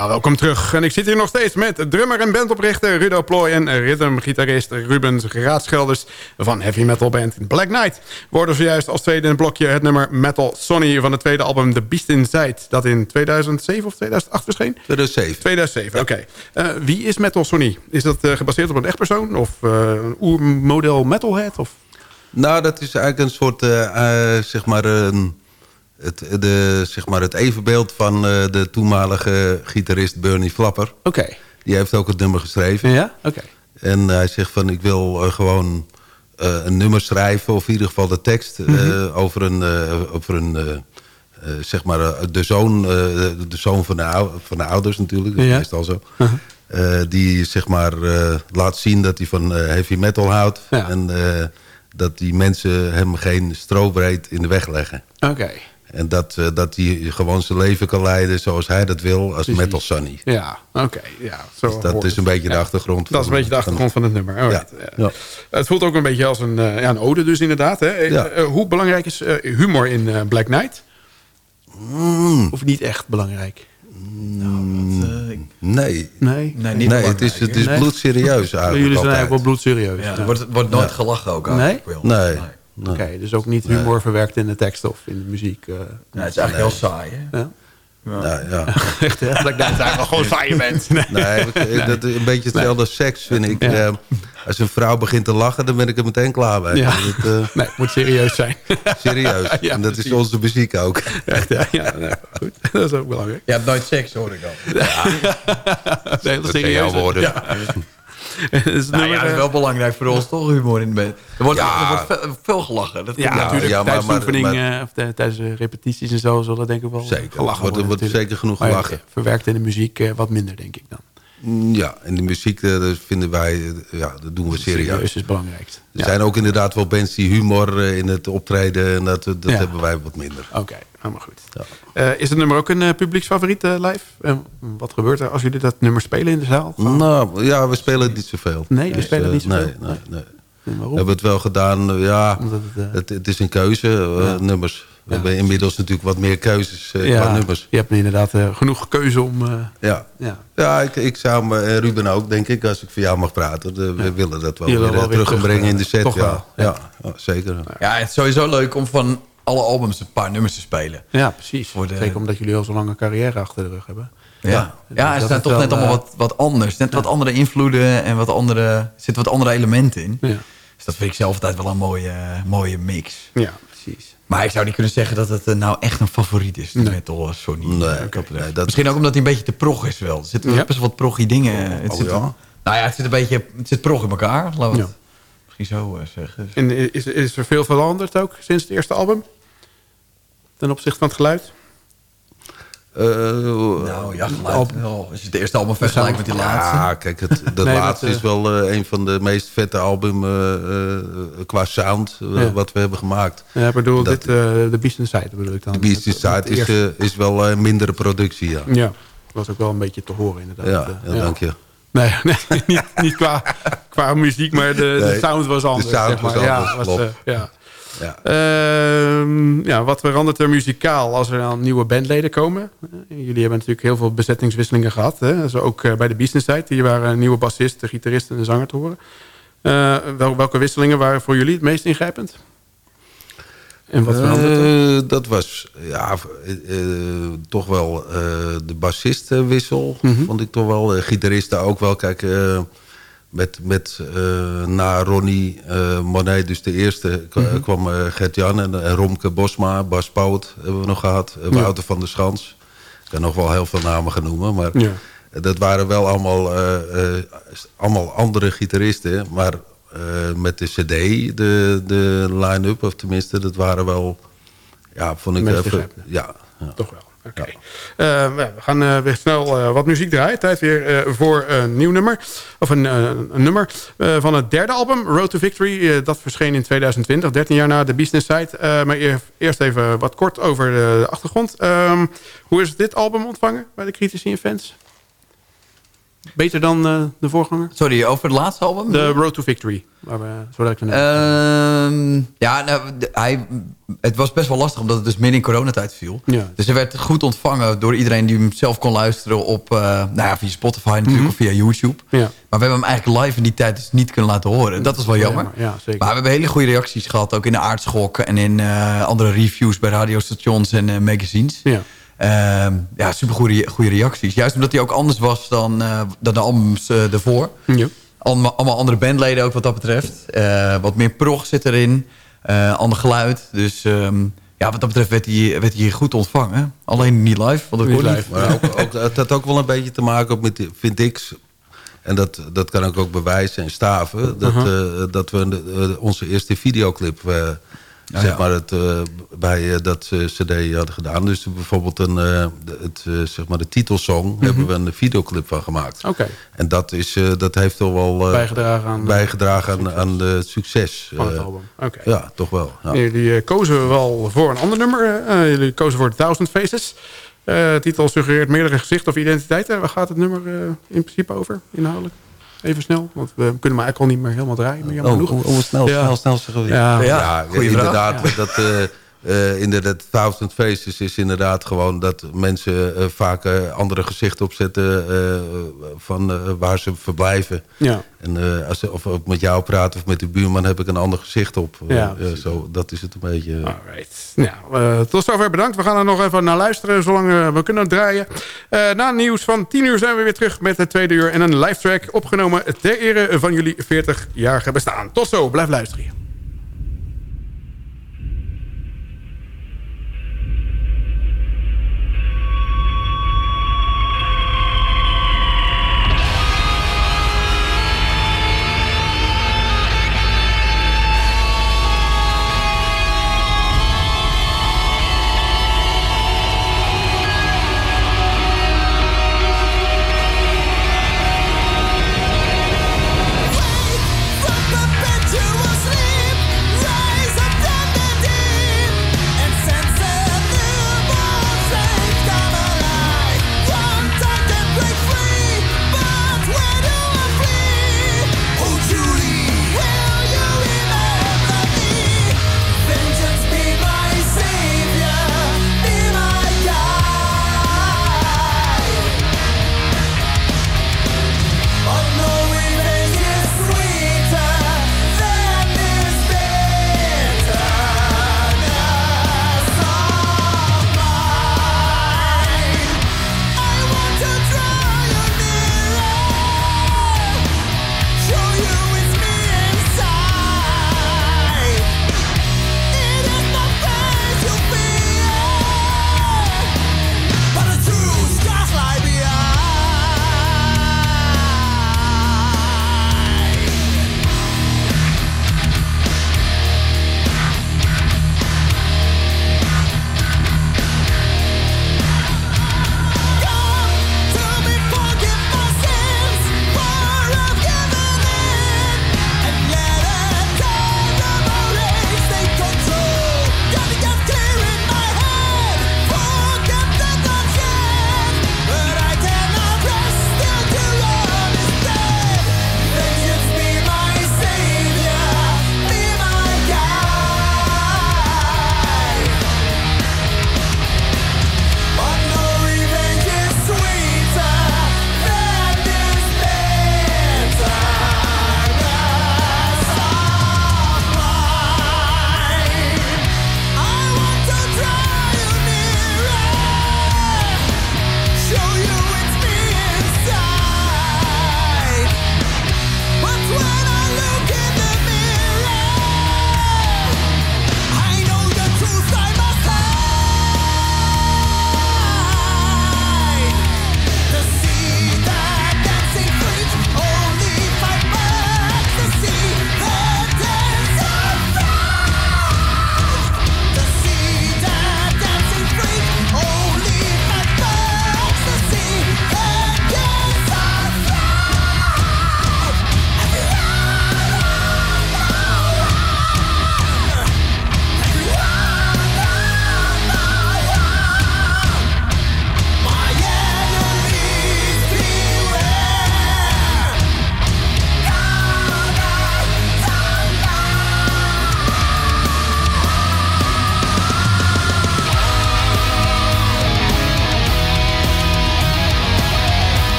Ja, welkom terug. En ik zit hier nog steeds met drummer en bandoprichter Rudo Plooi... en rhythmgitarist Ruben Raadschelders van heavy metal band Black Knight. Worden zojuist als tweede in het blokje het nummer Metal Sonny... van het tweede album The Beast Inside... dat in 2007 of 2008 verscheen? 2007. 2007, oké. Eh, wie is Metal Sonny? Is dat uh, gebaseerd op een echt persoon? Of uh, een oermodel metalhead? Of? Nou, dat is eigenlijk een soort, zeg maar... een het, de, zeg maar het evenbeeld van uh, de toenmalige gitarist Bernie Flapper. Oké. Die heeft ook het nummer geschreven. Ja, oké. En hij zegt van ik wil uh, gewoon uh, een nummer schrijven... of in ieder geval de tekst mm -hmm. over een, over een zeg maar de zoon, de zoon van, de, van de ouders natuurlijk. Dat is ja. meestal zo. -huh. die zeg maar laat zien dat hij van heavy metal houdt. Ja. En dat die mensen hem geen strobreed in de weg leggen. Oké. En dat, uh, dat hij gewoon zijn leven kan leiden zoals hij dat wil als Precies. Metal Sunny. Ja, oké. Okay, ja, zo dus dat is een beetje de achtergrond. Ja, dat is een beetje de achtergrond van, het nummer. Ja. ja. Het voelt ook een beetje als een, uh, ja, een ode dus inderdaad. Hè? Uh, hoe belangrijk is humor in Black Knight? Mm. Of niet echt belangrijk? Nou, dat, nee. Nee? Nee, niet nee het is, het is nee. bloedserieus eigenlijk Jullie zijn eigenlijk wel bloedserieus. Ja, er wordt, wordt nooit gelachen ook. Nee? Nee. Nee. Oké, okay, dus ook niet humor nee. verwerkt in de tekst of in de muziek. Uh, nee, het is eigenlijk nee. heel saai, hè? Ja. Ja, ja. Echt, hè? Dat ik eigenlijk gewoon saai bent. Nee, nee, dat is een beetje hetzelfde als seks, vind ik. Ja. Als een vrouw begint te lachen, dan ben ik er meteen klaar bij. Ja. Dat, uh, nee, het moet serieus zijn. serieus. Ja, en dat precies. is onze muziek ook. Echt, ja. ja nee, goed. Dat is ook belangrijk. Je hebt nooit seks, hoor ik al. Ja. nee, dat serieus worden. Is nou ja, dat is wel belangrijk voor ons, toch? Humor in de band. Er wordt, ja. er wordt veel, veel gelachen. Dat ja, natuurlijk. Ja, tijdens maar, oefening, maar, of tijdens repetities en zo zullen denk ik wel zeker. gelachen worden. wordt zeker genoeg gelachen. Verwerkt in de muziek uh, wat minder, denk ik dan. Ja, en de muziek uh, dat vinden wij, ja, dat doen we serieus. Serieus is het belangrijkst. Er zijn ook inderdaad wel bands die humor uh, in het optreden... en dat, dat hebben wij wat minder. Oké, okay, helemaal goed. is het nummer ook een publieksfavoriet live? wat gebeurt er als jullie dat nummer spelen in de zaal? Nou, ja, we spelen het niet zoveel. Nee, we spelen niet zoveel? Nee, nee, nee. We hebben het wel gedaan, ja, het, het, het, is een keuze, ja. nummers. We ja. hebben inmiddels natuurlijk wat meer keuzes uh, ja, qua nummers. Je hebt inderdaad uh, genoeg keuze om... Uh, ja, ja. ja ik, ik zou me, en Ruben ook, denk ik, als ik voor jou mag praten. De, we willen dat wel Jullie weer, wel weer terugbrengen terug, in de set. Toch ja. wel. Ja. Ja, zeker. Ja, het is sowieso leuk om van alle albums een paar nummers te spelen. Ja, precies. Voor de... Zeker omdat jullie al zo'n lange carrière achter de rug hebben. Ja, ja er zijn toch net allemaal wat, wat anders. Net wat andere invloeden en wat andere, er zitten wat andere elementen in. Dus dat vind ik zelf altijd wel een mooie, mooie mix. Ja, precies. Maar ik zou niet kunnen zeggen dat het nou echt een favoriet is. Nee. Metal Sony. Nee, okay, nee, dat... Misschien ook omdat hij een beetje te prog is wel. Er zitten ja? best wel wat proggy dingen. Oh, het zit, ja? Nou ja, het zit een beetje het zit prog in elkaar. We ja. misschien zo uh, zeggen. En is, is er veel veranderd ook sinds het eerste album? Ten opzichte van het geluid? Uh, nou ja, geluid wel. Als je het eerste album vergelijkt met die laatste. Ja, kijk, het, dat nee, laatste dat, is wel uh, een van de meest vette album qua sound ja. wat we hebben gemaakt. Ja, ik bedoel, dat, dit, de Beast Inside bedoel ik dan. De Beast Inside is, is wel een mindere productie, ja. Ja, was ook wel een beetje te horen inderdaad. Ja, ja dank je. Nee, nee niet, niet qua, qua muziek, maar de, nee, de sound was anders. De sound zeg maar. was anders, ja, was, ja. Ja. Uh, ja, wat verandert er muzikaal als er dan nieuwe bandleden komen? Uh, jullie hebben natuurlijk heel veel bezettingswisselingen gehad. Hè? Zo ook uh, bij de business side. Hier waren een nieuwe bassist, een gitarist en zanger te horen. Uh, wel, welke wisselingen waren voor jullie het meest ingrijpend? En wat veranderde er? Dat was ja, toch wel de bassistwissel. Mm -hmm. Vond ik toch wel. De gitaristen ook wel. Kijk met, met uh, na Ronnie uh, Monet, dus de eerste, mm -hmm. kwam uh, Gert-Jan en, en, Romke Bosma, Bas Pout hebben we nog gehad. Wouter van der Schans. Ik kan nog wel heel veel namen gaan noemen, maar ja. dat waren wel allemaal, allemaal andere gitaristen. Maar met de cd, de, de line-up, of tenminste, dat waren wel, ja, vond ik even, ja, ja. Toch wel. Oké. Uh, we gaan uh, weer snel uh, wat muziek draaien. Tijd weer voor een nieuw nummer. Of een, een nummer van het derde album, Road to Victory. dat verscheen in 2020, 13 jaar na de Business Side. maar eerst even wat kort over de achtergrond. hoe is dit album ontvangen bij de critici en fans? Beter dan uh, de voorganger? Sorry, over het laatste album? The Road to Victory. Waar we, ik uh, ja, nou, hij, het was best wel lastig omdat het dus midden in coronatijd viel. Ja. Dus hij werd goed ontvangen door iedereen die hem zelf kon luisteren op uh, nou ja, via Spotify natuurlijk mm -hmm. of via YouTube. Ja. Maar we hebben hem eigenlijk live in die tijd dus niet kunnen laten horen. Dat was wel jammer. Ja, ja, zeker. Maar we hebben hele goede reacties gehad. Ook in de aardschokken en in uh, andere reviews bij radiostations en magazines. Ja. Uh, ja, super goede, goede reacties. Juist omdat hij ook anders was dan, uh, dan de albums uh, ervoor. Ja. Allemaal, allemaal andere bandleden ook wat dat betreft. Uh, wat meer prog zit erin. ander geluid. Dus um, ja, wat dat betreft werd hij, werd hij goed ontvangen. Alleen niet live. Want dat niet live. Maar ook, ook, het had ook wel een beetje te maken met, vind ik... En dat, dat kan ik ook bewijzen en staven. Dat, uh -huh. dat we onze eerste videoclip... Zeg maar het, uh, bij uh, dat uh, cd hadden gedaan. Dus bijvoorbeeld een, het, zeg maar de titelsong Mhm. mm -hmm. hebben we een videoclip van gemaakt. Oké. En dat, is, dat heeft toch wel bijgedragen aan, bijgedragen aan, aan het succes. van het album. Oké. Ja, toch wel. Ja. Jullie kozen wel voor een ander nummer. jullie kozen voor Thousand Faces. titel suggereert meerdere gezichten of identiteiten. Waar gaat het nummer in principe over, inhoudelijk? Even snel, want we kunnen maar eigenlijk al niet meer helemaal draaien. Maar jammer oh, genoeg. oh, snel, Ja. snel, snel we. Ja. Ja, inderdaad. Dat, eh, eh, inderdaad, Thousand Faces is inderdaad gewoon dat mensen eh, vaak eh, andere gezichten opzetten eh, van eh, waar ze verblijven. Ja. En eh, als ze of ook met jou praten of met de buurman heb ik een ander gezicht op. Ja, Eh, zo, dat is het een beetje. Alright. Nou, tot zover bedankt. We gaan er nog even naar luisteren, zolang we kunnen draaien. Eh, na nieuws van 10 uur zijn we weer terug met het tweede uur... en een live track opgenomen ter ere van jullie 40-jarige bestaan. Tot zo, blijf luisteren.